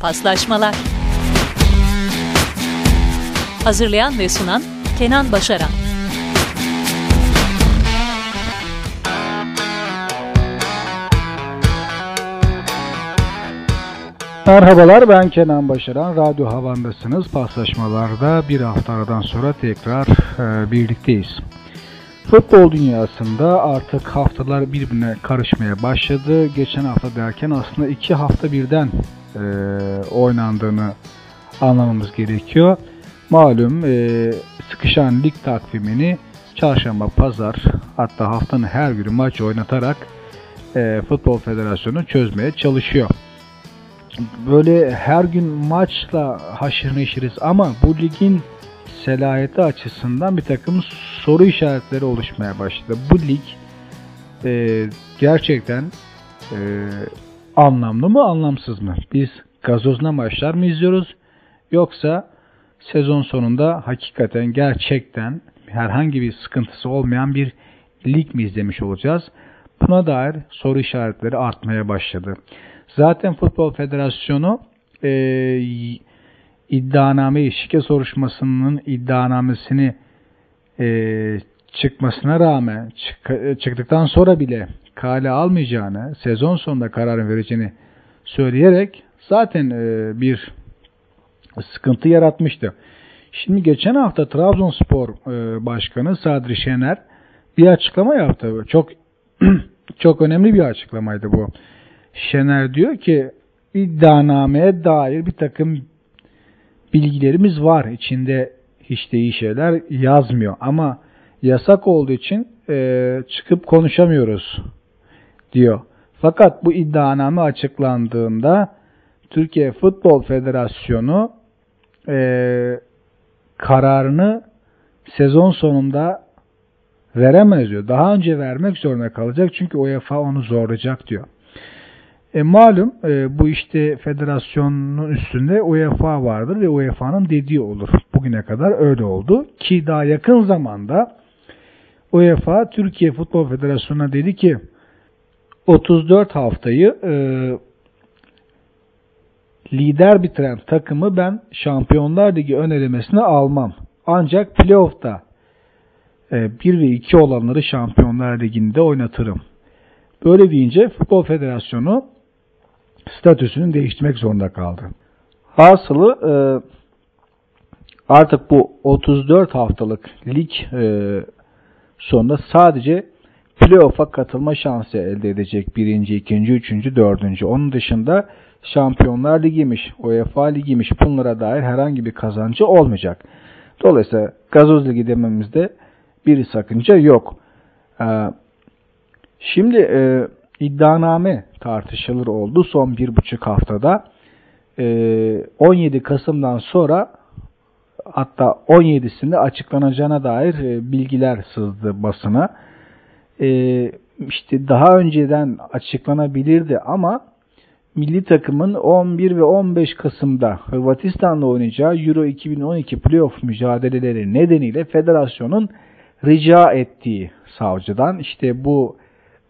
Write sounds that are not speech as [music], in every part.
Paslaşmalar Hazırlayan ve sunan Kenan Başaran Merhabalar ben Kenan Başaran. Radyo Havan'dasınız. Paslaşmalarda bir hafta aradan sonra tekrar e, birlikteyiz. Futbol dünyasında artık haftalar birbirine karışmaya başladı. Geçen hafta derken aslında iki hafta birden e, oynandığını anlamamız gerekiyor. Malum e, sıkışan lig takvimini çarşamba, pazar hatta haftanın her günü maç oynatarak e, Futbol Federasyonu çözmeye çalışıyor. Böyle her gün maçla haşır neşiriz ama bu ligin selahiyeti açısından bir takım soru işaretleri oluşmaya başladı. Bu lig e, gerçekten e, anlamlı mı anlamsız mı? Biz gazozuna maçlar mı izliyoruz yoksa sezon sonunda hakikaten gerçekten herhangi bir sıkıntısı olmayan bir lig mi izlemiş olacağız? Buna dair soru işaretleri artmaya başladı. Zaten Futbol Federasyonu e, iddianameyi, şike soruşturmasının iddianamesini e, çıkmasına rağmen çık, çıktıktan sonra bile kale almayacağını, sezon sonunda kararın vereceğini söyleyerek zaten e, bir sıkıntı yaratmıştı. Şimdi geçen hafta Trabzonspor e, Başkanı Sadri Şener bir açıklama yaptı. Çok [clears throat] çok önemli bir açıklamaydı bu. Şener diyor ki iddianameye dair bir takım bilgilerimiz var. İçinde hiç de iyi şeyler yazmıyor. Ama yasak olduğu için e, çıkıp konuşamıyoruz diyor. Fakat bu iddianame açıklandığında Türkiye Futbol Federasyonu e, kararını sezon sonunda veremez diyor. Daha önce vermek zorunda kalacak çünkü UEFA onu zorlayacak diyor. E, malum e, bu işte federasyonun üstünde UEFA vardır ve UEFA'nın dediği olur. Bugüne kadar öyle oldu. Ki daha yakın zamanda UEFA Türkiye Futbol Federasyonu'na dedi ki 34 haftayı e, lider bitiren takımı ben Şampiyonlar Ligi önerilmesine almam. Ancak playoff'ta e, 1 ve 2 olanları Şampiyonlar Ligi'nde oynatırım. Böyle deyince Futbol Federasyonu statüsünü değiştirmek zorunda kaldı. Hasılı e, artık bu 34 haftalık lig e, sonunda sadece playoff'a katılma şansı elde edecek. Birinci, ikinci, üçüncü, dördüncü. Onun dışında Şampiyonlar Ligi'miş, UEFA Ligi'miş bunlara dair herhangi bir kazancı olmayacak. Dolayısıyla Gazoz Ligi dememizde bir sakınca yok. Ee, şimdi e, iddianame tartışılır oldu son bir buçuk haftada. 17 ee, Kasım'dan sonra hatta 17'sinde açıklanacağına dair e, bilgiler sızdı basına. Ee, işte daha önceden açıklanabilirdi ama milli takımın 11 ve 15 Kasım'da Hırvatistan'la oynayacağı Euro 2012 playoff mücadeleleri nedeniyle federasyonun rica ettiği savcıdan işte bu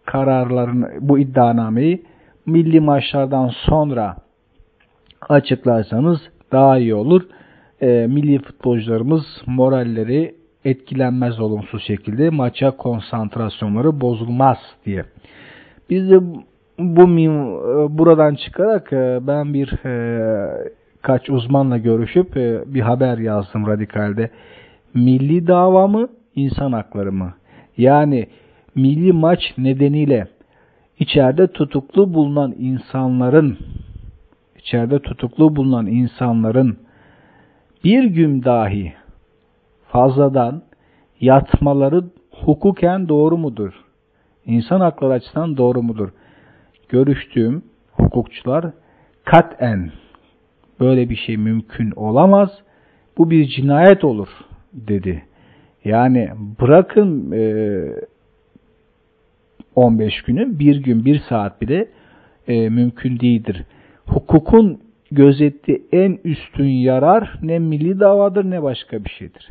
kararların bu iddianameyi milli maçlardan sonra açıklarsanız daha iyi olur. E, milli futbolcularımız moralleri etkilenmez olumsuz şekilde maça konsantrasyonları bozulmaz diye. Biz de bu buradan çıkarak e, ben bir e, kaç uzmanla görüşüp e, bir haber yazdım radikalde. Milli dava mı, insan hakları mı? Yani milli maç nedeniyle içeride tutuklu bulunan insanların içeride tutuklu bulunan insanların bir gün dahi fazladan yatmaları hukuken doğru mudur? İnsan hakları açısından doğru mudur? Görüştüğüm hukukçular katen böyle bir şey mümkün olamaz. Bu bir cinayet olur dedi. Yani bırakın e, 15 günü bir gün bir saat bile e, mümkün değildir. Hukukun gözettiği en üstün yarar ne milli davadır ne başka bir şeydir.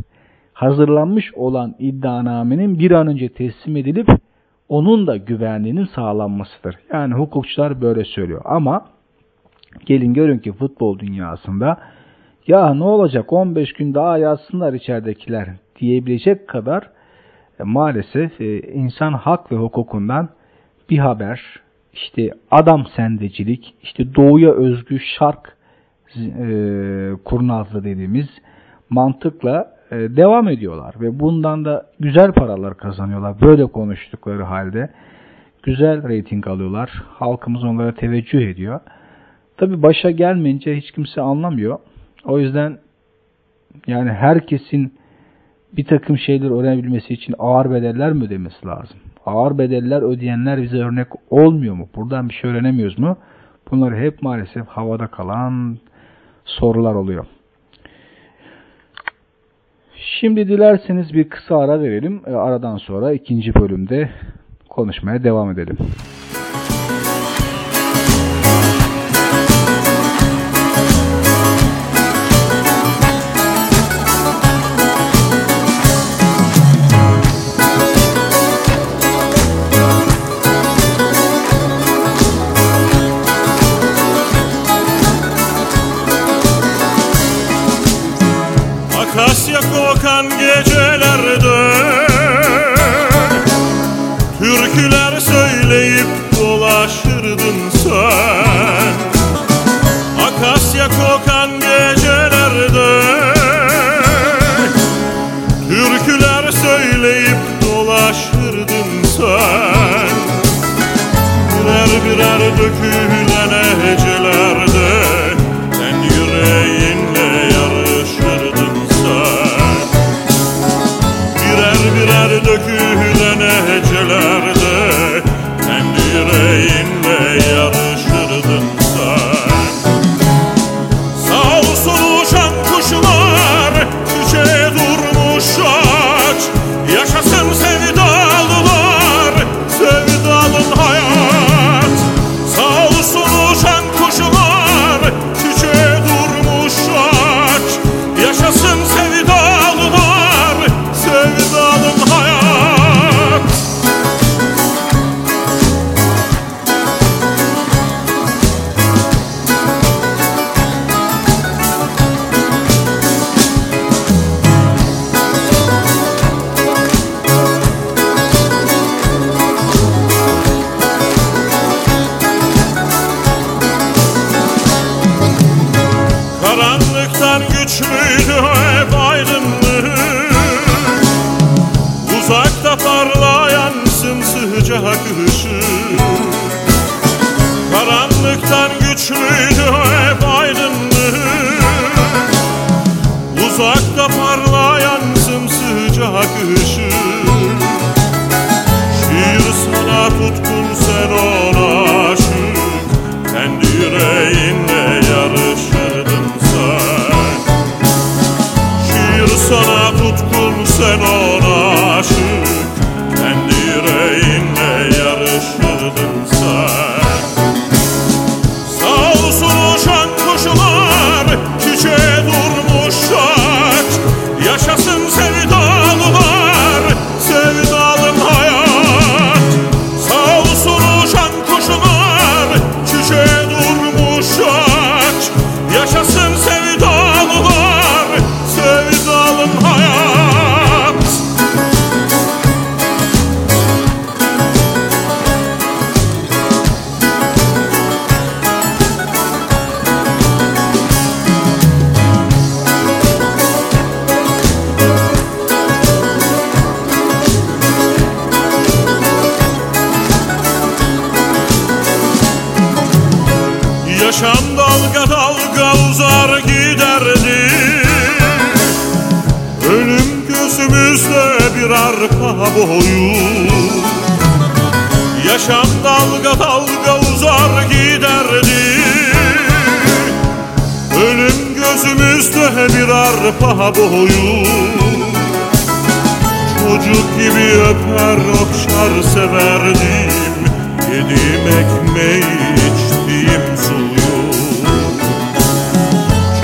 Hazırlanmış olan iddianamenin bir an önce teslim edilip onun da güvenliğinin sağlanmasıdır. Yani hukukçular böyle söylüyor ama Gelin görün ki futbol dünyasında ya ne olacak 15 gün daha yazsınlar içeridekiler diyebilecek kadar e, maalesef e, insan hak ve hukukundan bir haber, işte adam sendecilik, işte doğuya özgü şark e, kurnazlı dediğimiz mantıkla devam ediyorlar ve bundan da güzel paralar kazanıyorlar böyle konuştukları halde güzel reyting alıyorlar halkımız onlara teveccüh ediyor tabi başa gelmeyince hiç kimse anlamıyor o yüzden yani herkesin bir takım şeyler öğrenebilmesi için ağır bedeller mi ödemesi lazım? Ağır bedeller ödeyenler bize örnek olmuyor mu? Buradan bir şey öğrenemiyoruz mu? Bunlar hep maalesef havada kalan sorular oluyor. Şimdi dilerseniz bir kısa ara verelim. E, aradan sonra ikinci bölümde konuşmaya devam edelim. de bir arpa boyu. Çocuk gibi öper okşar severdim. Yediğim ekmeği içtiğim suyu.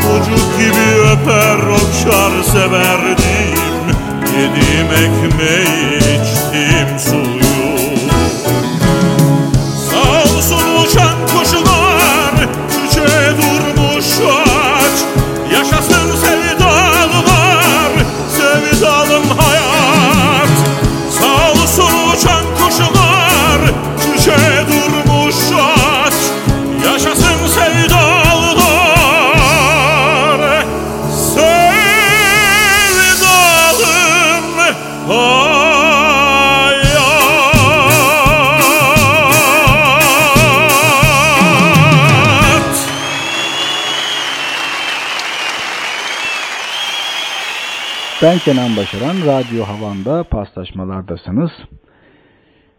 Çocuk gibi öper okşar severdim. Yediğim ekmeği içtiğim suyu. Ben Kenan Başaran, Radyo Havan'da paslaşmalardasınız.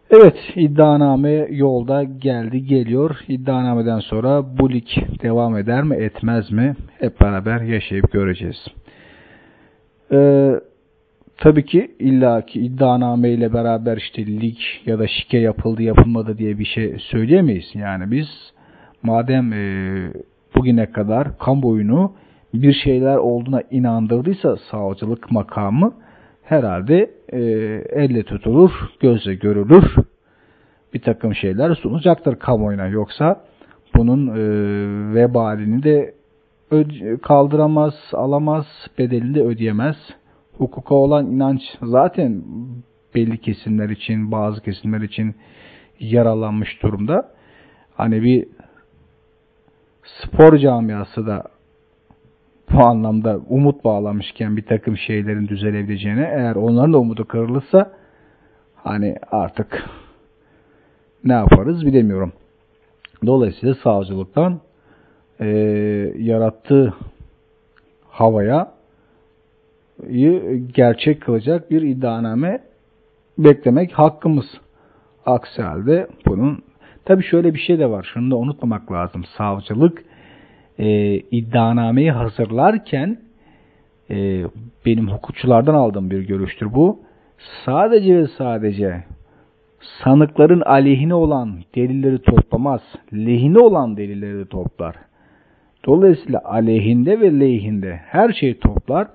Evet, iddianame yolda geldi, geliyor. İddianameden sonra bu lig devam eder mi, etmez mi? Hep beraber yaşayıp göreceğiz. Ee, tabii ki illaki iddianame ile beraber işte lig ya da şike yapıldı, yapılmadı diye bir şey söyleyemeyiz. Yani biz madem e, bugüne kadar kamuoyunu bir şeyler olduğuna inandırdıysa savcılık makamı herhalde e, elle tutulur, gözle görülür bir takım şeyler sunacaktır kamuoyuna. Yoksa bunun e, vebalini de kaldıramaz, alamaz, bedelini de ödeyemez. Hukuka olan inanç zaten belli kesimler için, bazı kesimler için yaralanmış durumda. Hani bir spor camiası da bu anlamda umut bağlamışken bir takım şeylerin düzelebileceğine eğer onların da umudu kırılırsa hani artık ne yaparız bilemiyorum. Dolayısıyla savcılıktan e, yarattığı havaya gerçek kılacak bir iddianame beklemek hakkımız. Aksi halde bunun tabi şöyle bir şey de var. Şunu da unutmamak lazım. Savcılık e, iddianameyi hazırlarken e, benim hukukçulardan aldığım bir görüştür bu. Sadece ve sadece sanıkların aleyhine olan delilleri toplamaz. Lehine olan delilleri de toplar. Dolayısıyla aleyhinde ve lehinde her şeyi toplar.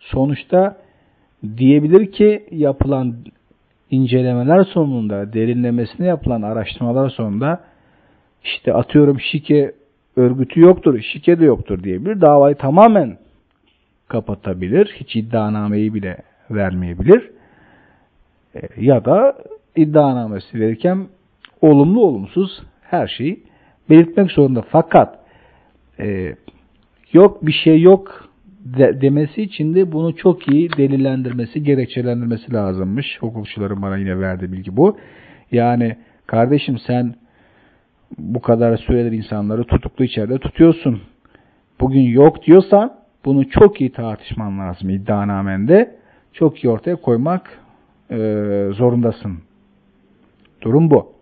Sonuçta diyebilir ki yapılan incelemeler sonunda, derinlemesine yapılan araştırmalar sonunda işte atıyorum şike örgütü yoktur, şike de yoktur diyebilir. Davayı tamamen kapatabilir. Hiç iddianameyi bile vermeyebilir. E, ya da iddianamesi verirken olumlu olumsuz her şeyi belirtmek zorunda. Fakat e, yok bir şey yok de, demesi için de bunu çok iyi delillendirmesi, gerekçelendirmesi lazımmış. Hukukçuların bana yine verdiği bilgi bu. Yani kardeşim sen bu kadar süredir insanları tutuklu içeride tutuyorsun. Bugün yok diyorsan bunu çok iyi tartışman lazım iddianamende. Çok iyi ortaya koymak e, zorundasın. Durum bu.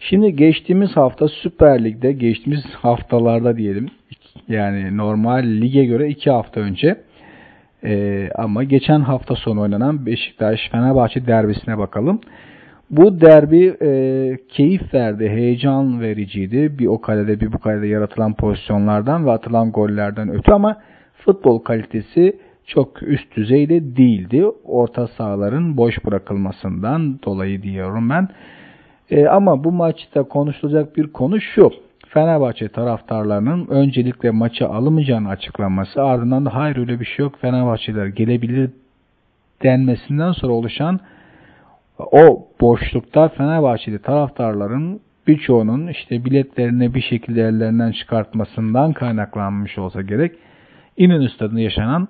Şimdi geçtiğimiz hafta Süper Lig'de, geçtiğimiz haftalarda diyelim, yani normal lige göre iki hafta önce e, ama geçen hafta sonu oynanan Beşiktaş-Fenerbahçe derbisine bakalım. Bu derbi e, keyif verdi, heyecan vericiydi. Bir o kalede bir bu kalede yaratılan pozisyonlardan ve atılan gollerden ötü ama futbol kalitesi çok üst düzeyde değildi. Orta sahaların boş bırakılmasından dolayı diyorum ben. E, ama bu maçta konuşulacak bir konu şu. Fenerbahçe taraftarlarının öncelikle maçı alamayacağını açıklanması ardından da hayır öyle bir şey yok Fenerbahçeler gelebilir denmesinden sonra oluşan o boşlukta Fenerbahçeli taraftarların birçoğunun işte biletlerini bir şekilde ellerinden çıkartmasından kaynaklanmış olsa gerek İnönü Stadı'nda yaşanan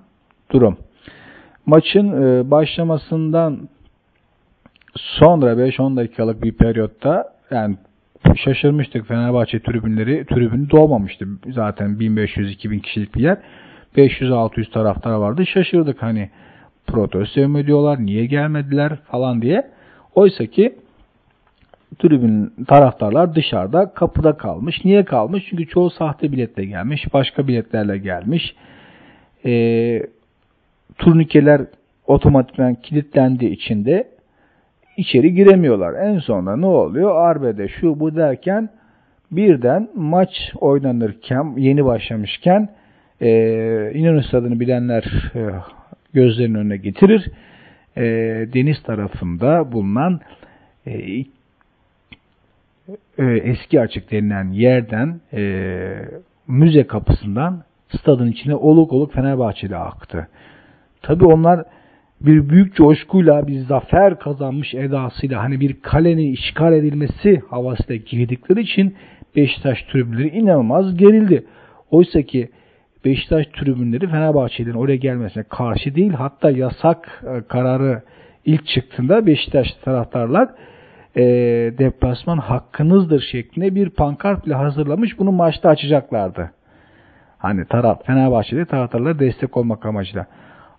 durum. Maçın e, başlamasından sonra 5-10 dakikalık bir periyotta yani şaşırmıştık Fenerbahçe tribünleri tribünü dolmamıştı. Zaten 1500-2000 kişilik bir yer. 500-600 taraftar vardı. Şaşırdık hani protesto ediyorlar, niye gelmediler falan diye. Oysa ki tribün taraftarlar dışarıda kapıda kalmış. Niye kalmış? Çünkü çoğu sahte biletle gelmiş, başka biletlerle gelmiş. E, turnikeler otomatikman kilitlendiği için de içeri giremiyorlar. En sonunda ne oluyor? Arbede şu bu derken birden maç oynanırken, yeni başlamışken e, İnönü Stadı'nı bilenler e, gözlerinin önüne getirir. E, deniz tarafında bulunan e, e, eski açık denilen yerden e, müze kapısından stadın içine oluk oluk Fenerbahçeli aktı. Tabi onlar bir büyük coşkuyla bir zafer kazanmış edasıyla hani bir kalenin işgal edilmesi havasıyla girdikleri için Beşiktaş tribünleri inanılmaz gerildi. Oysa ki Beşiktaş tribünleri Fenerbahçe'nin oraya gelmesine karşı değil hatta yasak e, kararı ilk çıktığında Beşiktaş taraftarlar e, deplasman hakkınızdır şeklinde bir pankart bile hazırlamış bunu maçta açacaklardı. Hani taraf Fenerbahçe'de taraftarlara destek olmak amacıyla.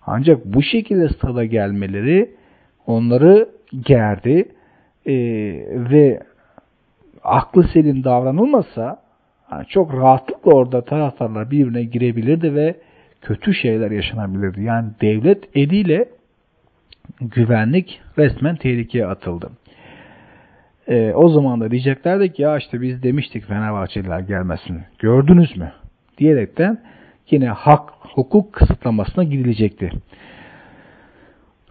Ancak bu şekilde stada gelmeleri onları gerdi e, ve aklı selim davranılmasa yani çok rahatlıkla orada taraftarlar birbirine girebilirdi ve kötü şeyler yaşanabilirdi. Yani devlet eliyle güvenlik resmen tehlikeye atıldı. E, o zaman da diyeceklerdi ki ya işte biz demiştik Fenerbahçeliler gelmesin. Gördünüz mü? Diyerekten yine hak, hukuk kısıtlamasına gidilecekti.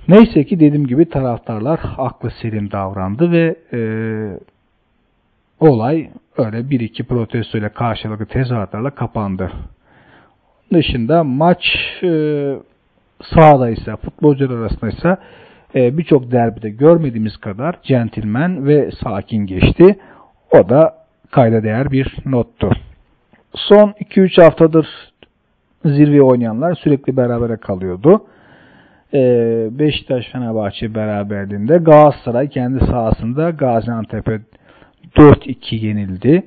Neyse ki dediğim gibi taraftarlar aklı selim davrandı ve e, olay öyle bir iki protesto ile karşılıklı tezahüratlarla kapandı. Dışında maç e, sahada ise futbolcular arasında ise e, birçok derbide görmediğimiz kadar centilmen ve sakin geçti. O da kayda değer bir nottu. Son 2-3 haftadır zirve oynayanlar sürekli berabere kalıyordu. Ee, Beşiktaş Fenerbahçe beraberliğinde Galatasaray kendi sahasında Gaziantep'e 4-2 yenildi.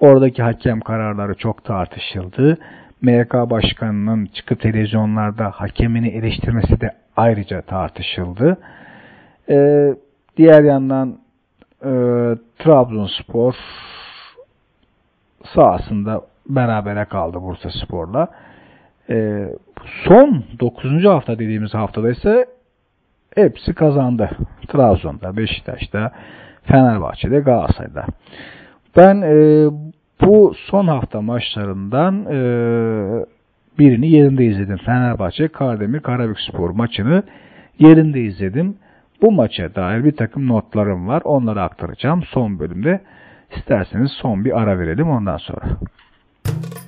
Oradaki hakem kararları çok tartışıldı. MYK Başkanı'nın çıkıp televizyonlarda hakemini eleştirmesi de ayrıca tartışıldı. Ee, diğer yandan e, Trabzonspor sahasında berabere kaldı Bursa Spor'la. Ee, son 9. hafta dediğimiz haftada ise hepsi kazandı. Trabzon'da, Beşiktaş'ta, Fenerbahçe'de, Galatasaray'da. Ben e, bu son hafta maçlarından e, birini yerinde izledim. Fenerbahçe Kardemir Karabükspor maçını yerinde izledim. Bu maça dair bir takım notlarım var. Onları aktaracağım son bölümde. İsterseniz son bir ara verelim ondan sonra. Ben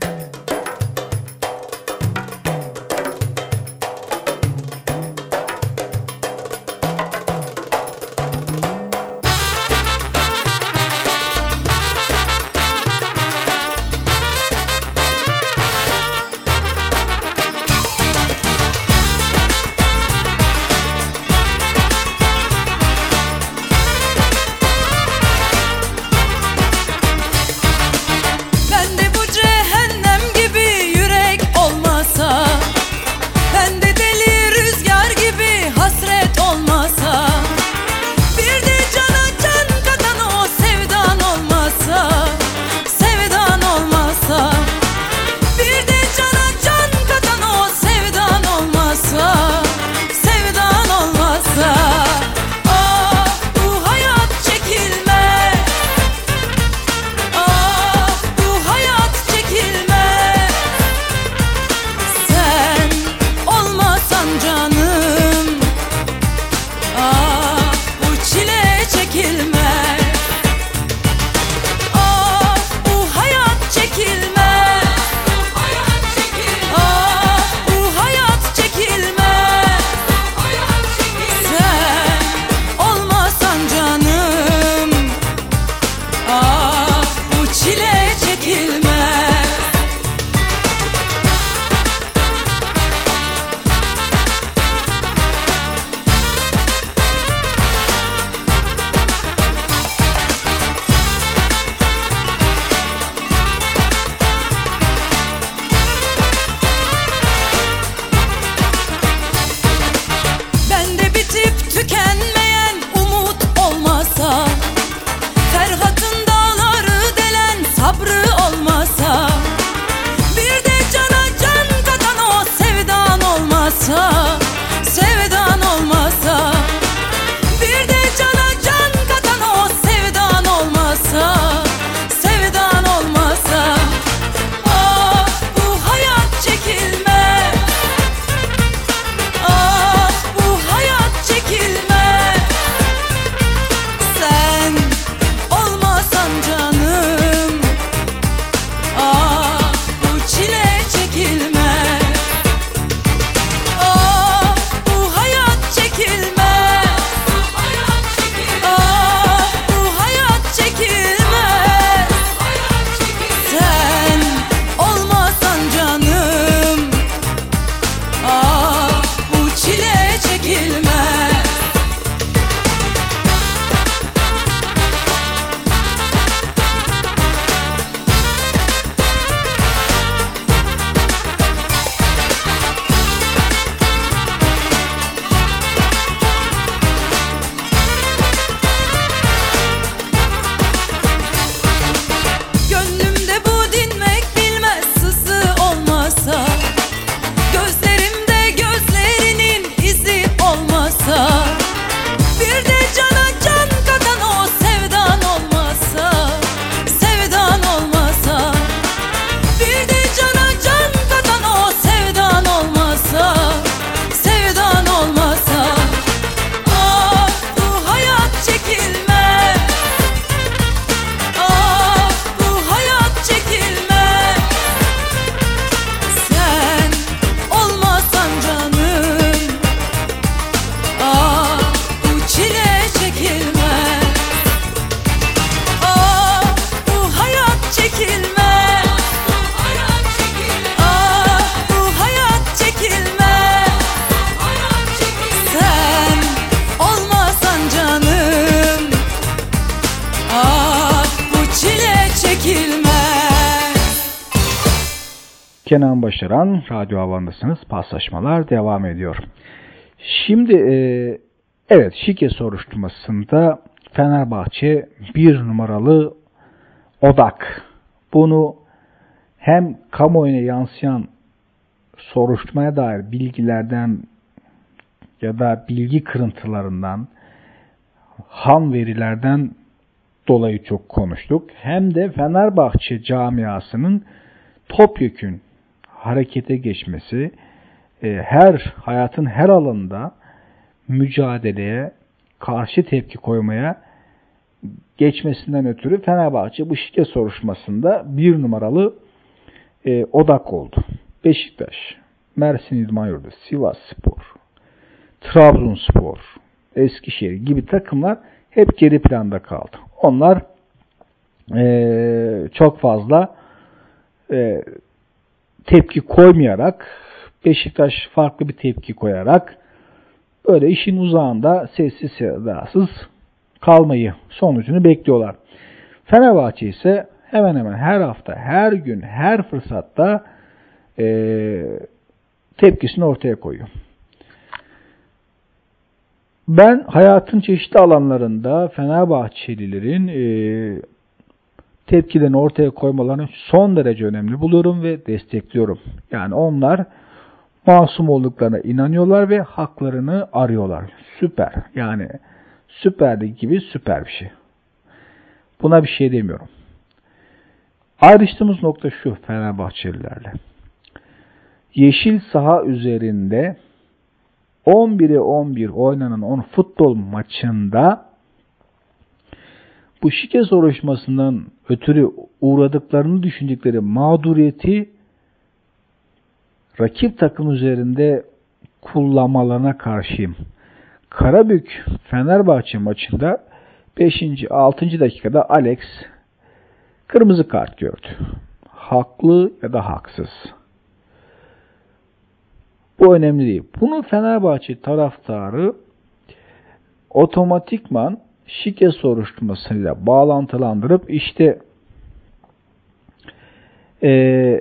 Başaran, Radyo Havan'dasınız. Paslaşmalar devam ediyor. Şimdi e, evet şike soruşturmasında Fenerbahçe bir numaralı odak. Bunu hem kamuoyuna yansıyan soruşturmaya dair bilgilerden ya da bilgi kırıntılarından ham verilerden dolayı çok konuştuk. Hem de Fenerbahçe camiasının topyekün harekete geçmesi, e, her hayatın her alanında mücadeleye, karşı tepki koymaya geçmesinden ötürü Fenerbahçe bu şike soruşturmasında bir numaralı e, odak oldu. Beşiktaş, Mersin İdman Yurdu, Sivas Spor, Trabzonspor, Eskişehir gibi takımlar hep geri planda kaldı. Onlar e, çok fazla e, tepki koymayarak Beşiktaş farklı bir tepki koyarak böyle işin uzağında sessiz sedasız kalmayı sonucunu bekliyorlar. Fenerbahçe ise hemen hemen her hafta, her gün, her fırsatta e, tepkisini ortaya koyuyor. Ben hayatın çeşitli alanlarında Fenerbahçelilerin e, tepkilerini ortaya koymalarını son derece önemli buluyorum ve destekliyorum. Yani onlar masum olduklarına inanıyorlar ve haklarını arıyorlar. Süper. Yani süperlik gibi süper bir şey. Buna bir şey demiyorum. Ayrıştığımız nokta şu Fenerbahçelilerle. Yeşil saha üzerinde 11'e 11 oynanan 10 futbol maçında bu şike soruşmasından ötürü uğradıklarını düşündükleri mağduriyeti rakip takım üzerinde kullanmalarına karşıyım. Karabük Fenerbahçe maçında 5. 6. dakikada Alex kırmızı kart gördü. Haklı ya da haksız. Bu önemli değil. Bunu Fenerbahçe taraftarı otomatikman şike soruşturmasıyla bağlantılandırıp işte e,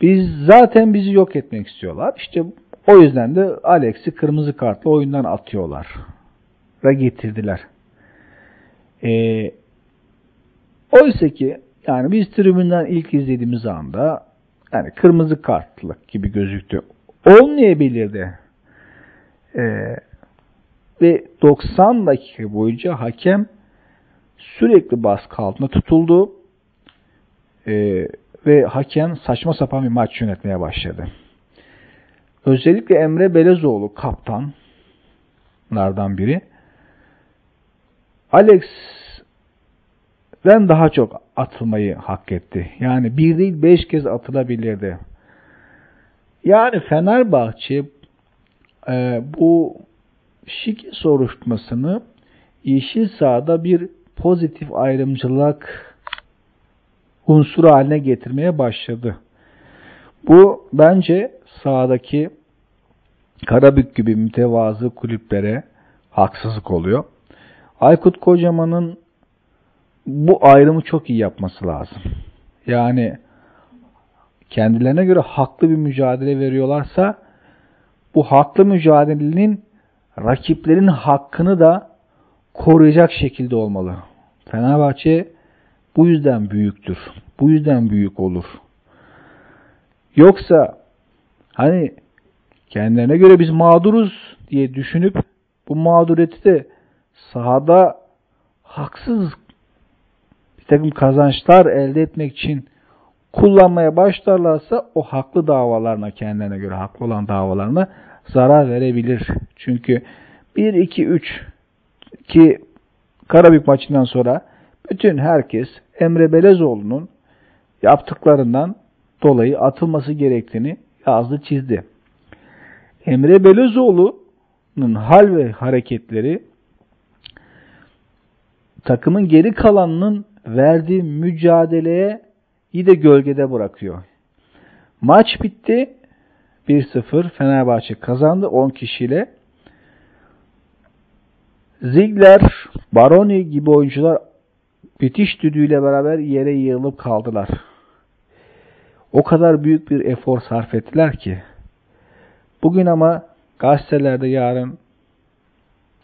biz zaten bizi yok etmek istiyorlar. İşte o yüzden de Alex'i kırmızı kartla oyundan atıyorlar. Ve getirdiler. E, oysa ki yani biz tribünden ilk izlediğimiz anda yani kırmızı kartlık gibi gözüktü. Olmayabilirdi. Ee, ve 90 dakika boyunca hakem sürekli baskı altında tutuldu. Ee, ve hakem saçma sapan bir maç yönetmeye başladı. Özellikle Emre Belezoğlu kaptanlardan biri. Alex ben daha çok atılmayı hak etti. Yani bir değil beş kez atılabilirdi. Yani Fenerbahçe e, bu şik soruşturmasını yeşil sahada bir pozitif ayrımcılık unsuru haline getirmeye başladı. Bu bence sahadaki Karabük gibi mütevazı kulüplere haksızlık oluyor. Aykut Kocaman'ın bu ayrımı çok iyi yapması lazım. Yani kendilerine göre haklı bir mücadele veriyorlarsa bu haklı mücadelenin rakiplerin hakkını da koruyacak şekilde olmalı. Fenerbahçe bu yüzden büyüktür. Bu yüzden büyük olur. Yoksa hani kendilerine göre biz mağduruz diye düşünüp bu mağduriyeti de sahada haksız bir takım kazançlar elde etmek için kullanmaya başlarlarsa o haklı davalarına kendilerine göre haklı olan davalarına zarar verebilir. Çünkü 1 2 3 ki Karabük maçından sonra bütün herkes Emre Belezoğlu'nun yaptıklarından dolayı atılması gerektiğini yazdı çizdi. Emre Belezoğlu'nun hal ve hareketleri takımın geri kalanının verdiği mücadeleye iyi de gölgede bırakıyor. Maç bitti. 1-0 Fenerbahçe kazandı 10 kişiyle. Ziegler, Baroni gibi oyuncular bitiş düdüğüyle beraber yere yığılıp kaldılar. o kadar büyük bir efor sarf ettiler ki. Bugün ama gazetelerde yarın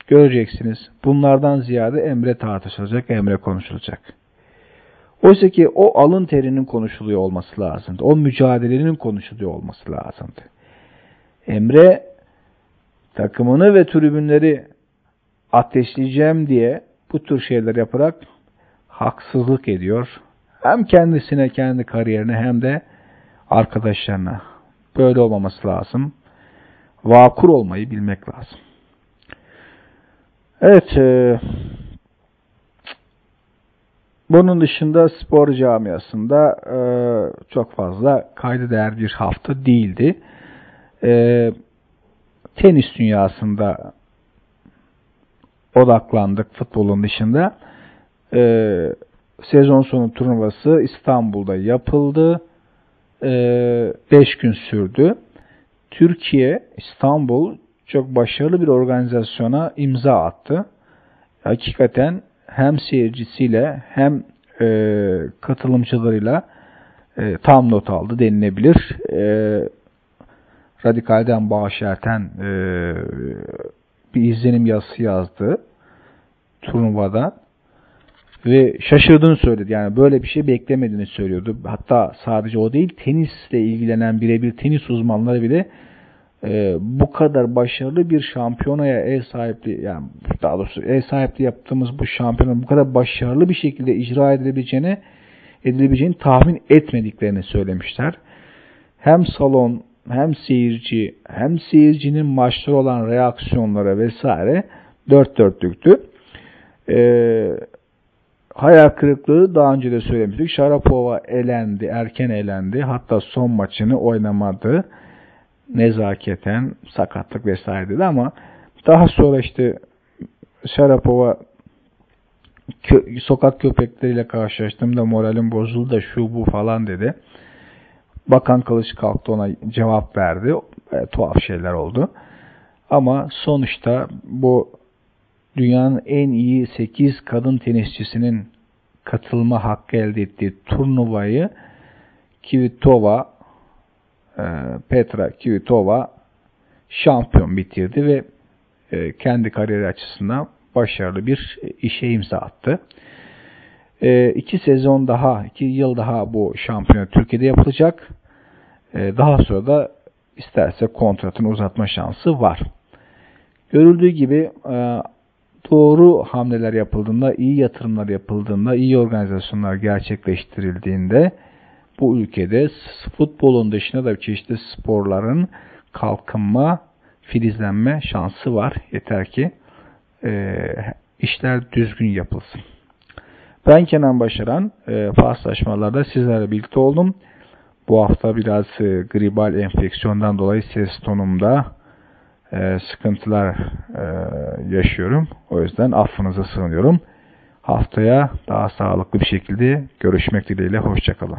göreceksiniz. Bunlardan ziyade Emre tartışılacak, Emre konuşulacak. Oysa ki o alın terinin konuşuluyor olması lazımdı. O mücadelenin konuşuluyor olması lazımdı. Emre takımını ve tribünleri ateşleyeceğim diye bu tür şeyler yaparak haksızlık ediyor. Hem kendisine, kendi kariyerine hem de arkadaşlarına. Böyle olmaması lazım. Vakur olmayı bilmek lazım. Evet, e, bunun dışında spor camiasında e, çok fazla kaydı değer bir hafta değildi. E, tenis dünyasında odaklandık futbolun dışında. E, sezon sonu turnuvası İstanbul'da yapıldı. 5 e, gün sürdü. Türkiye, İstanbul çok başarılı bir organizasyona imza attı. Hakikaten hem seyircisiyle hem e, katılımcılarıyla e, tam not aldı denilebilir. E, Radikal'den Bağış Erten e, bir izlenim yazısı yazdı turnuvada ve şaşırdığını söyledi. Yani böyle bir şey beklemediğini söylüyordu. Hatta sadece o değil tenisle ilgilenen birebir tenis uzmanları bile e, bu kadar başarılı bir şampiyonaya ev sahipliği yani daha doğrusu ev sahipliği yaptığımız bu şampiyona bu kadar başarılı bir şekilde icra edilebileceğini edilebileceğini tahmin etmediklerini söylemişler. Hem salon hem seyirci hem seyircinin maçlara olan reaksiyonlara vesaire dört dörtlüktü. Ee, hayal kırıklığı daha önce de söylemiştik. Sharapova elendi, erken elendi. Hatta son maçını oynamadı nezaketen sakatlık vesaire dedi ama daha sonra işte Sharapova kö sokak köpekleriyle karşılaştığımda moralim bozuldu da şu bu falan dedi. Bakan Kılıç kalktı ona cevap verdi. E, tuhaf şeyler oldu. Ama sonuçta bu dünyanın en iyi 8 kadın tenisçisinin katılma hakkı elde ettiği turnuvayı Kvitova Petra Kvitova şampiyon bitirdi ve e, kendi kariyeri açısından başarılı bir işe imza attı. E, iki sezon daha, iki yıl daha bu şampiyon Türkiye'de yapılacak. Daha sonra da isterse kontratını uzatma şansı var. Görüldüğü gibi doğru hamleler yapıldığında, iyi yatırımlar yapıldığında, iyi organizasyonlar gerçekleştirildiğinde bu ülkede futbolun dışında da çeşitli sporların kalkınma, filizlenme şansı var. Yeter ki e, işler düzgün yapılsın. Ben Kenan Başaran, e, paslaşmalarda sizlerle birlikte oldum. Bu hafta biraz e, gribal enfeksiyondan dolayı ses tonumda e, sıkıntılar e, yaşıyorum. O yüzden affınıza sığınıyorum. Haftaya daha sağlıklı bir şekilde görüşmek dileğiyle. Hoşçakalın.